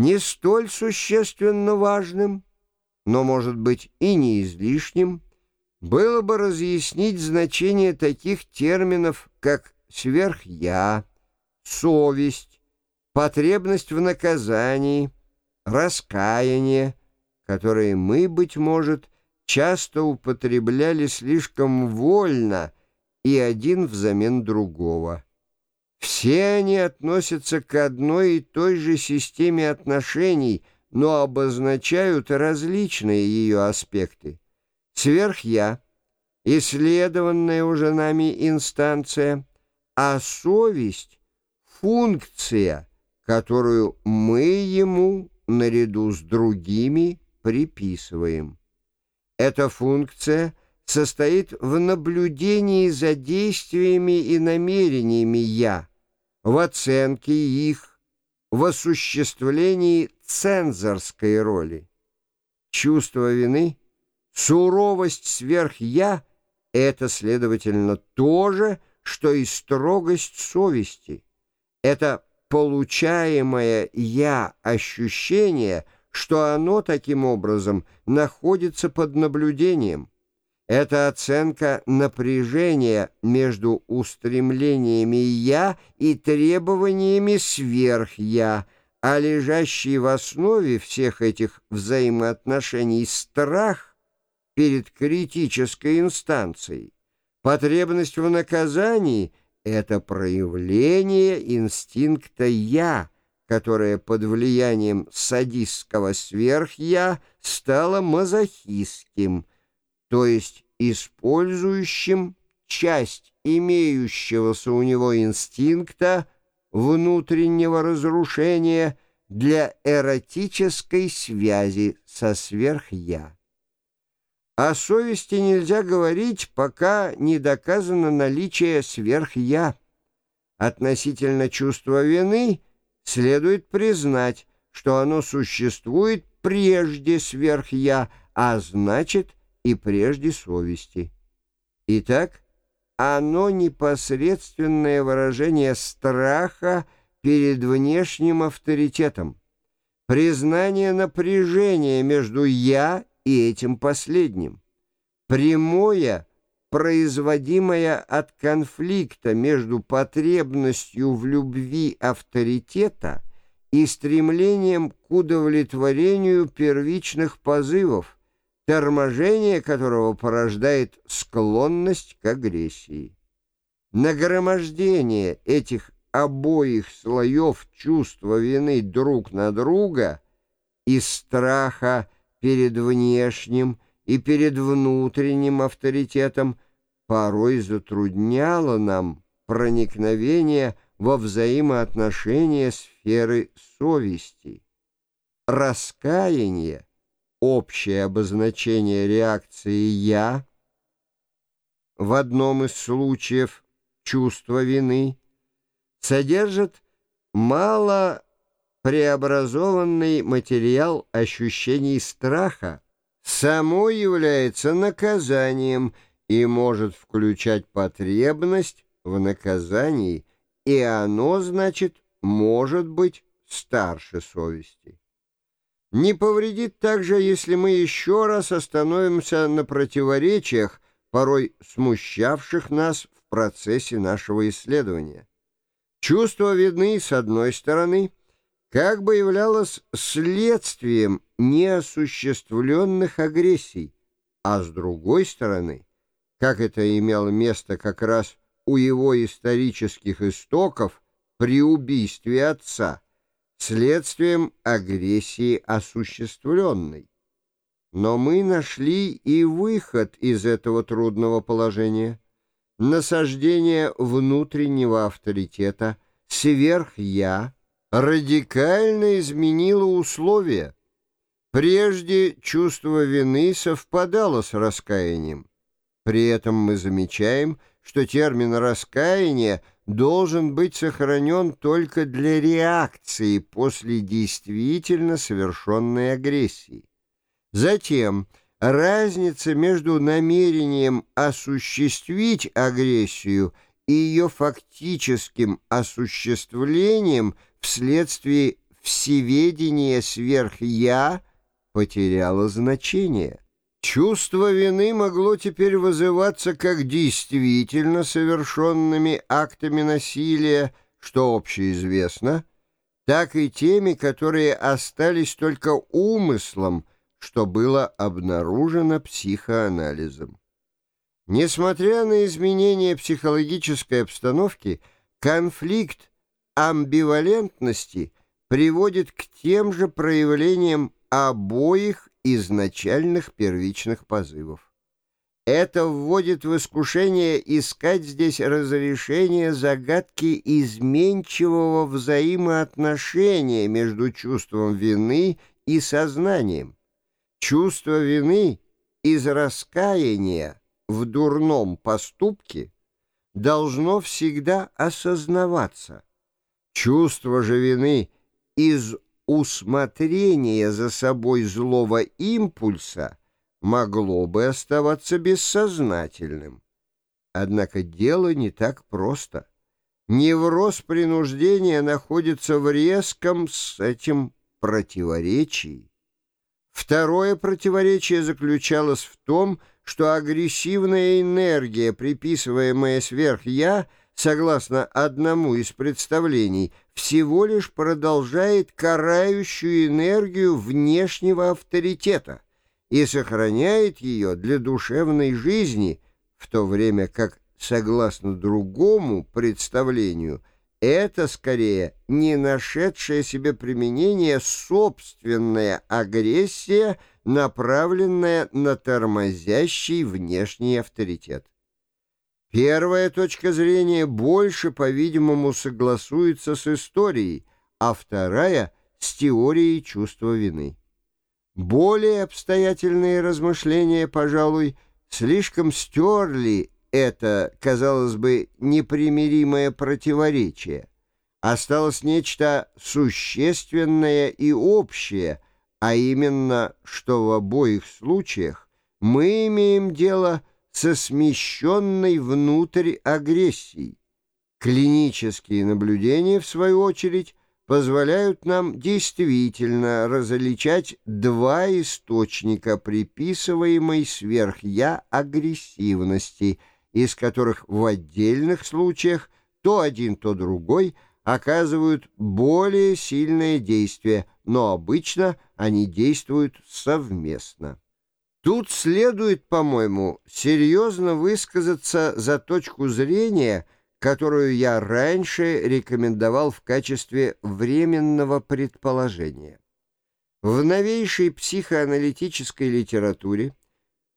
не столь существенно важным, но, может быть, и не излишним, было бы разъяснить значение таких терминов, как «сверх-я», «совесть», «потребность в наказании», «раскаяние», которые мы, быть может, часто употребляли слишком вольно и один взамен другого. Все они относятся к одной и той же системе отношений, но обозначают различные ее аспекты. Сверх-я, исследованная уже нами инстанция, а совесть — функция, которую мы ему наряду с другими приписываем. Эта функция состоит в наблюдении за действиями и намерениями «я», в оценке их, в осуществлении цензорской роли. Чувство вины, суровость сверх-я — это, следовательно, то же, что и строгость совести. Это получаемое «я» ощущение — что оно таким образом находится под наблюдением. Это оценка напряжения между устремлениями «я» и требованиями «сверх-я», а лежащий в основе всех этих взаимоотношений страх перед критической инстанцией, потребность в наказании — это проявление инстинкта «я», которое под влиянием садистского сверхя стало мазохистским, то есть использующим часть имеющегося у него инстинкта внутреннего разрушения для эротической связи со сверхя. О совести нельзя говорить, пока не доказано наличие сверхя. Относительно чувства вины – следует признать, что оно существует прежде сверх-я, а значит и прежде совести. Итак, оно непосредственное выражение страха перед внешним авторитетом, признание напряжения между «я» и этим последним, прямое – производимая от конфликта между потребностью в любви авторитета и стремлением к удовлетворению первичных позывов, торможение которого порождает склонность к агрессии. Нагромождение этих обоих слоев чувства вины друг на друга и страха перед внешним – и перед внутренним авторитетом порой затрудняло нам проникновение во взаимоотношения сферы совести. Раскаяние, общее обозначение реакции «я», в одном из случаев чувство вины, содержит мало преобразованный материал ощущений страха, само является наказанием и может включать потребность в наказании, и оно, значит, может быть старше совести. Не повредит также, если мы еще раз остановимся на противоречиях, порой смущавших нас в процессе нашего исследования. Чувство вины, с одной стороны, как бы являлось следствием неосуществленных агрессий, а с другой стороны, как это имело место как раз у его исторических истоков при убийстве отца, следствием агрессии осуществленной. Но мы нашли и выход из этого трудного положения. Насаждение внутреннего авторитета, сверх-я, радикально изменило условия. Прежде чувство вины совпадало с раскаянием. При этом мы замечаем, что термин «раскаяние» должен быть сохранен только для реакции после действительно совершенной агрессии. Затем разница между намерением осуществить агрессию и ее фактическим осуществлением вследствие всеведение сверх-я потеряло значение. Чувство вины могло теперь вызываться как действительно совершенными актами насилия, что общеизвестно, так и теми, которые остались только умыслом, что было обнаружено психоанализом. Несмотря на изменение психологической обстановки, конфликт амбивалентности приводит к тем же проявлениям обоих изначальных первичных позывов. Это вводит в искушение искать здесь разрешение загадки изменчивого взаимоотношения между чувством вины и сознанием. Чувство вины из раскаяния в дурном поступке должно всегда осознаваться. Чувство же вины из усмотрение за собой злого импульса могло бы оставаться бессознательным. Однако дело не так просто. Невроз принуждения находится в резком с этим противоречии. Второе противоречие заключалось в том, что агрессивная энергия, приписываемая сверх-я, согласно одному из представлений, всего лишь продолжает карающую энергию внешнего авторитета и сохраняет ее для душевной жизни, в то время как, согласно другому представлению, это скорее не нашедшая себе применение собственная агрессия, направленная на тормозящий внешний авторитет. Первая точка зрения больше, по-видимому, согласуется с историей, а вторая — с теорией чувства вины. Более обстоятельные размышления, пожалуй, слишком стерли это, казалось бы, непримиримое противоречие. Осталось нечто существенное и общее, а именно, что в обоих случаях мы имеем дело со смещенной внутрь агрессией. Клинические наблюдения, в свою очередь, позволяют нам действительно различать два источника приписываемой сверх-я агрессивности, из которых в отдельных случаях то один, то другой оказывают более сильное действие, но обычно они действуют совместно. Тут следует, по-моему, серьезно высказаться за точку зрения, которую я раньше рекомендовал в качестве временного предположения. В новейшей психоаналитической литературе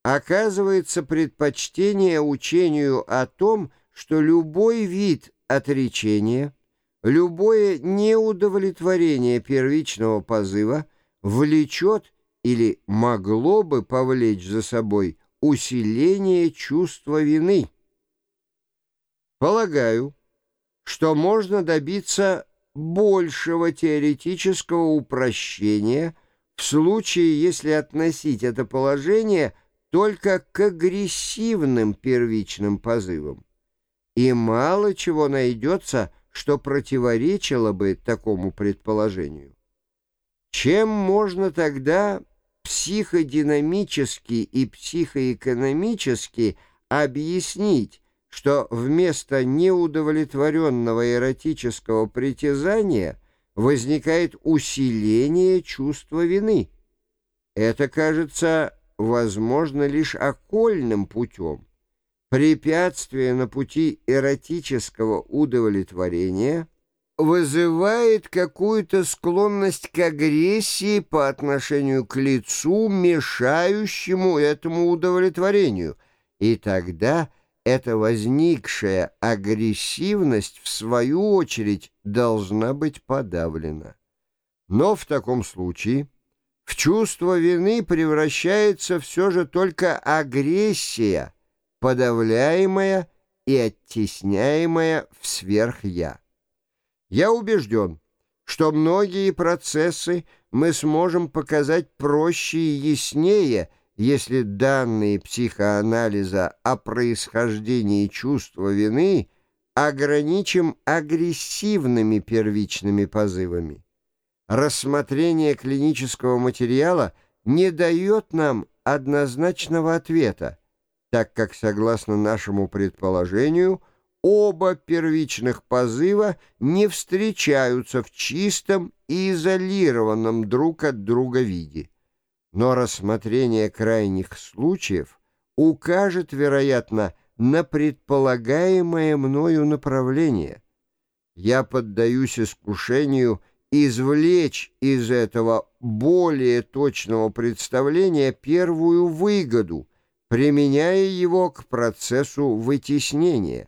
оказывается предпочтение учению о том, что любой вид отречения, любое неудовлетворение первичного позыва влечет или могло бы повлечь за собой усиление чувства вины. Полагаю, что можно добиться большего теоретического упрощения в случае, если относить это положение только к агрессивным первичным позывам. И мало чего найдется, что противоречило бы такому предположению. Чем можно тогда психодинамически и психоэкономически объяснить, что вместо неудовлетворенного эротического притязания возникает усиление чувства вины. Это кажется возможно лишь окольным путем. Препятствие на пути эротического удовлетворения – вызывает какую-то склонность к агрессии по отношению к лицу, мешающему этому удовлетворению, и тогда эта возникшая агрессивность, в свою очередь, должна быть подавлена. Но в таком случае в чувство вины превращается все же только агрессия, подавляемая и оттесняемая в сверх-я. Я убежден, что многие процессы мы сможем показать проще и яснее, если данные психоанализа о происхождении чувства вины ограничим агрессивными первичными позывами. рассмотрение клинического материала не дает нам однозначного ответа, так как, согласно нашему предположению, оба первичных позыва не встречаются в чистом и изолированном друг от друга виде. Но рассмотрение крайних случаев укажет, вероятно, на предполагаемое мною направление. Я поддаюсь искушению извлечь из этого более точного представления первую выгоду, применяя его к процессу вытеснения.